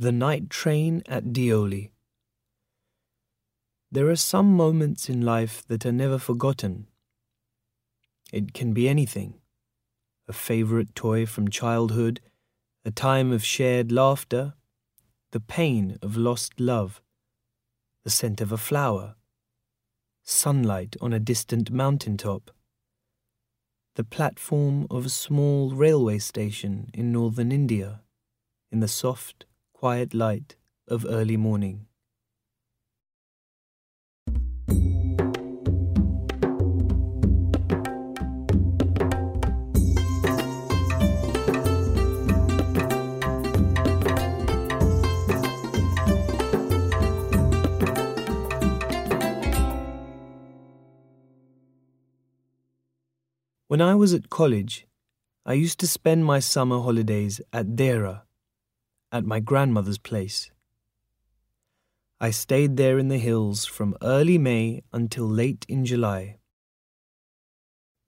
The Night Train at Deoli. There are some moments in life that are never forgotten. It can be anything a favorite toy from childhood, a time of shared laughter, the pain of lost love, the scent of a flower, sunlight on a distant mountain top, the platform of a small railway station in northern India, in the soft, quiet light of early morning. When I was at college, I used to spend my summer holidays at Dehra at my grandmother's place. I stayed there in the hills from early May until late in July.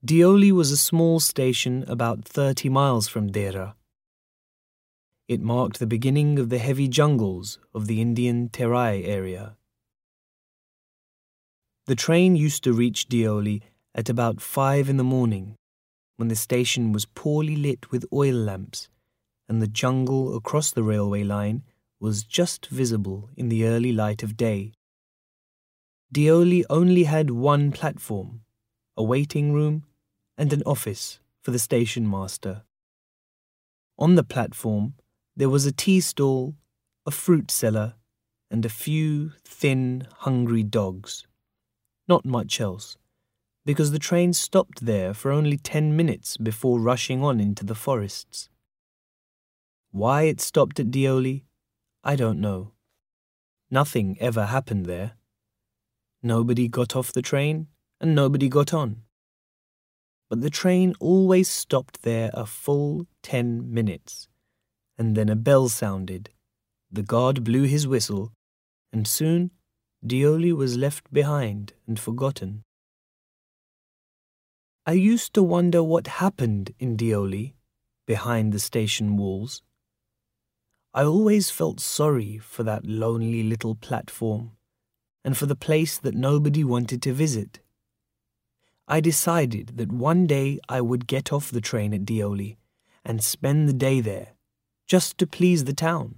Deoli was a small station about 30 miles from Dehra. It marked the beginning of the heavy jungles of the Indian Terai area. The train used to reach Deoli at about five in the morning, when the station was poorly lit with oil lamps and the jungle across the railway line was just visible in the early light of day. Deoli only had one platform, a waiting room, and an office for the station master. On the platform, there was a tea stall, a fruit seller, and a few thin, hungry dogs. Not much else, because the train stopped there for only ten minutes before rushing on into the forests. Why it stopped at Deoli, I don't know. Nothing ever happened there. Nobody got off the train, and nobody got on. But the train always stopped there a full ten minutes, and then a bell sounded. The guard blew his whistle, and soon Deoli was left behind and forgotten. I used to wonder what happened in Deoli, behind the station walls. I always felt sorry for that lonely little platform and for the place that nobody wanted to visit. I decided that one day I would get off the train at Deoli and spend the day there, just to please the town.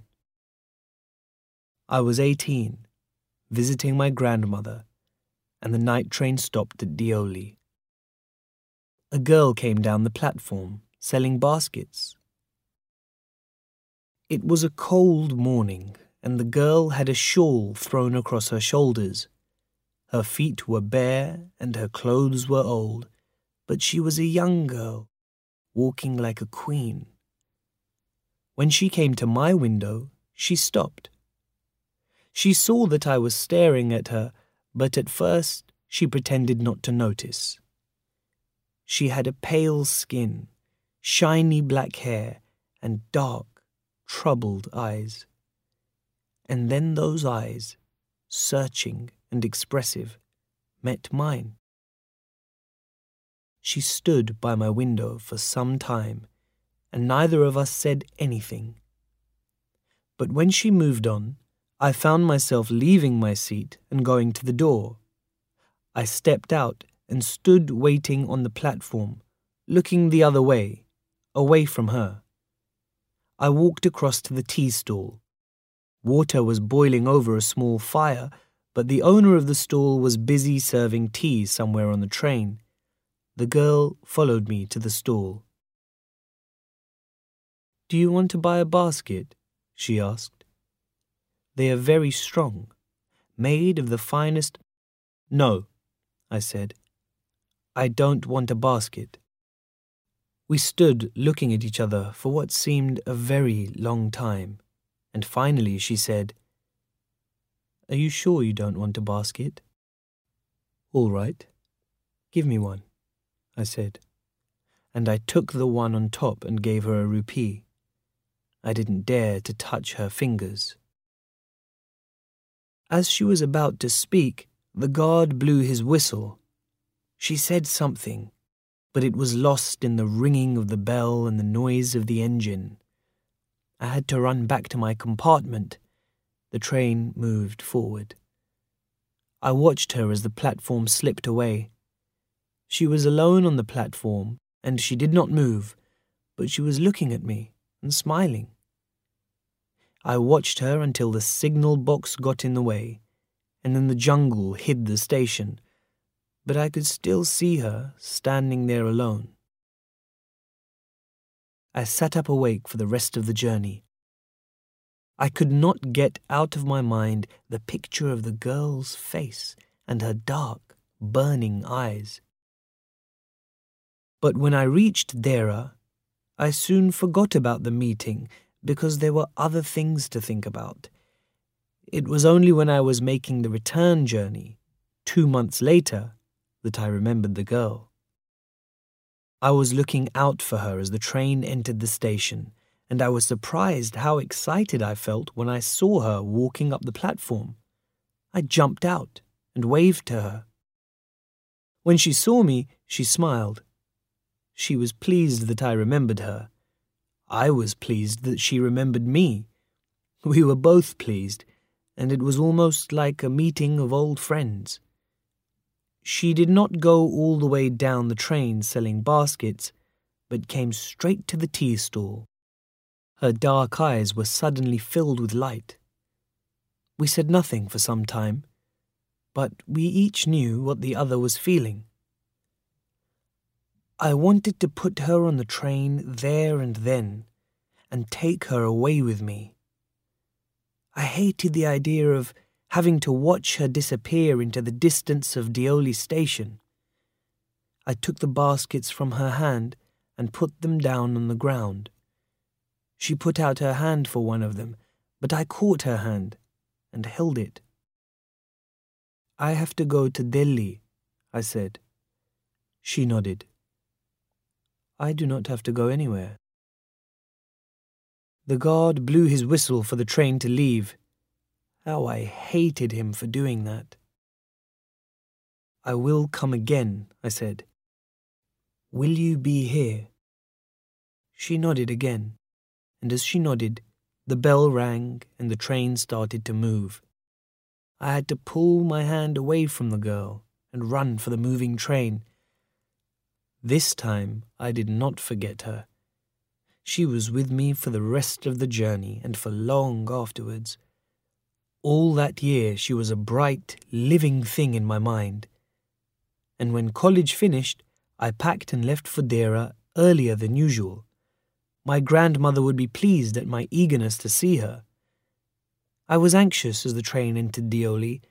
I was 18, visiting my grandmother, and the night train stopped at Deoli. A girl came down the platform selling baskets it was a cold morning, and the girl had a shawl thrown across her shoulders. Her feet were bare, and her clothes were old, but she was a young girl, walking like a queen. When she came to my window, she stopped. She saw that I was staring at her, but at first she pretended not to notice. She had a pale skin, shiny black hair, and dark, troubled eyes. And then those eyes, searching and expressive, met mine. She stood by my window for some time, and neither of us said anything. But when she moved on, I found myself leaving my seat and going to the door. I stepped out and stood waiting on the platform, looking the other way, away from her. I walked across to the tea stall. Water was boiling over a small fire, but the owner of the stall was busy serving tea somewhere on the train. The girl followed me to the stall. Do you want to buy a basket? she asked. They are very strong, made of the finest. No, I said. I don't want a basket. We stood looking at each other for what seemed a very long time, and finally she said, Are you sure you don't want a basket? All right. Give me one, I said, and I took the one on top and gave her a rupee. I didn't dare to touch her fingers. As she was about to speak, the guard blew his whistle. She said something, but it was lost in the ringing of the bell and the noise of the engine. I had to run back to my compartment. The train moved forward. I watched her as the platform slipped away. She was alone on the platform, and she did not move, but she was looking at me and smiling. I watched her until the signal box got in the way, and then the jungle hid the station, but I could still see her standing there alone. I sat up awake for the rest of the journey. I could not get out of my mind the picture of the girl's face and her dark, burning eyes. But when I reached Dehra, I soon forgot about the meeting because there were other things to think about. It was only when I was making the return journey, two months later, that I remembered the girl. I was looking out for her as the train entered the station, and I was surprised how excited I felt when I saw her walking up the platform. I jumped out and waved to her. When she saw me, she smiled. She was pleased that I remembered her. I was pleased that she remembered me. We were both pleased, and it was almost like a meeting of old friends. She did not go all the way down the train selling baskets, but came straight to the tea stall. Her dark eyes were suddenly filled with light. We said nothing for some time, but we each knew what the other was feeling. I wanted to put her on the train there and then and take her away with me. I hated the idea of having to watch her disappear into the distance of Deoli station. I took the baskets from her hand and put them down on the ground. She put out her hand for one of them, but I caught her hand and held it. I have to go to Delhi, I said. She nodded. I do not have to go anywhere. The guard blew his whistle for the train to leave, how I hated him for doing that. I will come again, I said. Will you be here? She nodded again, and as she nodded, the bell rang and the train started to move. I had to pull my hand away from the girl and run for the moving train. This time I did not forget her. She was with me for the rest of the journey and for long afterwards. All that year, she was a bright, living thing in my mind. And when college finished, I packed and left for Dehra earlier than usual. My grandmother would be pleased at my eagerness to see her. I was anxious as the train entered Deoli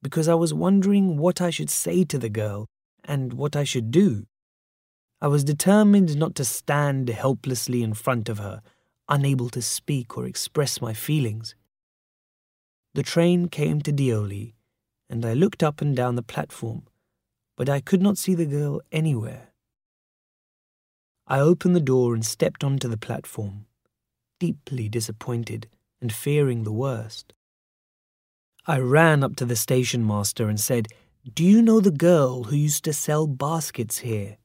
because I was wondering what I should say to the girl and what I should do. I was determined not to stand helplessly in front of her, unable to speak or express my feelings. The train came to Deoli, and I looked up and down the platform, but I could not see the girl anywhere. I opened the door and stepped onto the platform, deeply disappointed and fearing the worst. I ran up to the station master and said, Do you know the girl who used to sell baskets here?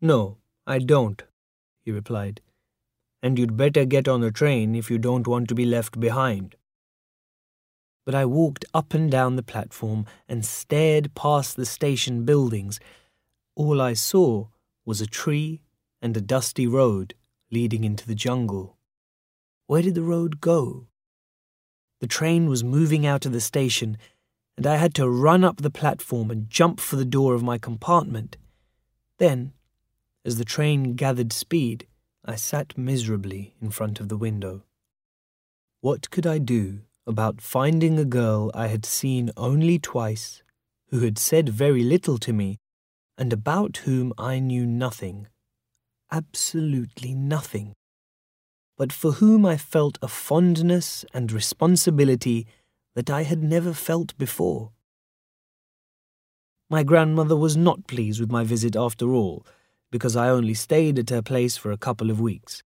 No, I don't, he replied. And you'd better get on the train if you don't want to be left behind but I walked up and down the platform and stared past the station buildings. All I saw was a tree and a dusty road leading into the jungle. Where did the road go? The train was moving out of the station, and I had to run up the platform and jump for the door of my compartment. Then, as the train gathered speed, I sat miserably in front of the window. What could I do about finding a girl I had seen only twice, who had said very little to me, and about whom I knew nothing, absolutely nothing, but for whom I felt a fondness and responsibility that I had never felt before. My grandmother was not pleased with my visit after all, because I only stayed at her place for a couple of weeks.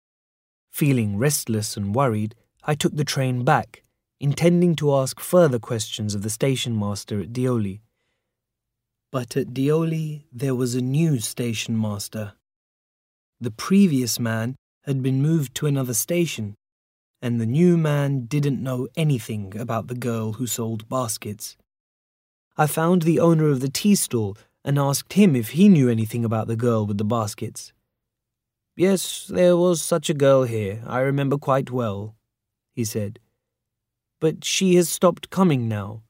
Feeling restless and worried, I took the train back intending to ask further questions of the station master at Deoli. But at Deoli there was a new station master. The previous man had been moved to another station, and the new man didn't know anything about the girl who sold baskets. I found the owner of the tea stall and asked him if he knew anything about the girl with the baskets. Yes, there was such a girl here, I remember quite well, he said. But she has stopped coming now.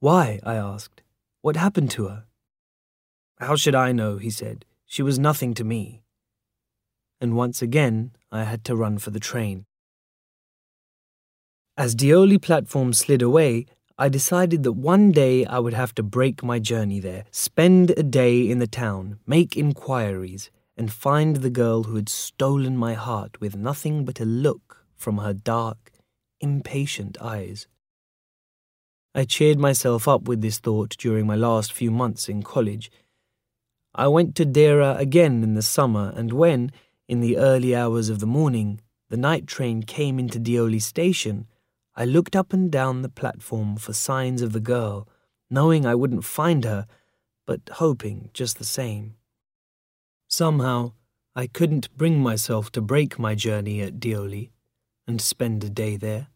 Why? I asked. What happened to her? How should I know? he said. She was nothing to me. And once again, I had to run for the train. As Deoli platform slid away, I decided that one day I would have to break my journey there, spend a day in the town, make inquiries, and find the girl who had stolen my heart with nothing but a look from her dark, impatient eyes. I cheered myself up with this thought during my last few months in college. I went to Dehra again in the summer, and when, in the early hours of the morning, the night train came into Deoli station, I looked up and down the platform for signs of the girl, knowing I wouldn't find her, but hoping just the same. Somehow, I couldn't bring myself to break my journey at Deoli and spend a day there.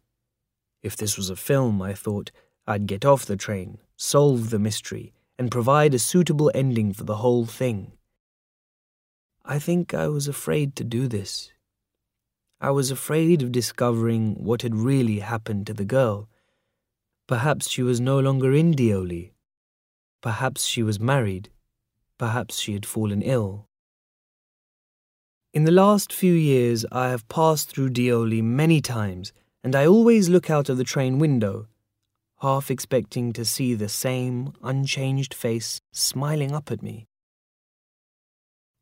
If this was a film, I thought, I'd get off the train, solve the mystery, and provide a suitable ending for the whole thing. I think I was afraid to do this. I was afraid of discovering what had really happened to the girl. Perhaps she was no longer in Deoli. Perhaps she was married. Perhaps she had fallen ill. In the last few years, I have passed through Deoli many times, and I always look out of the train window, half expecting to see the same unchanged face smiling up at me.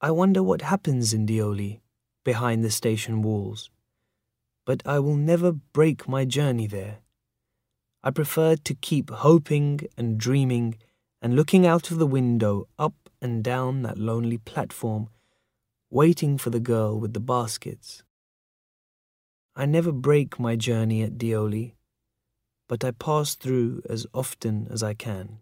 I wonder what happens in Deoli behind the station walls. But I will never break my journey there. I prefer to keep hoping and dreaming and looking out of the window up and down that lonely platform, waiting for the girl with the baskets. I never break my journey at Deoli, but I pass through as often as I can.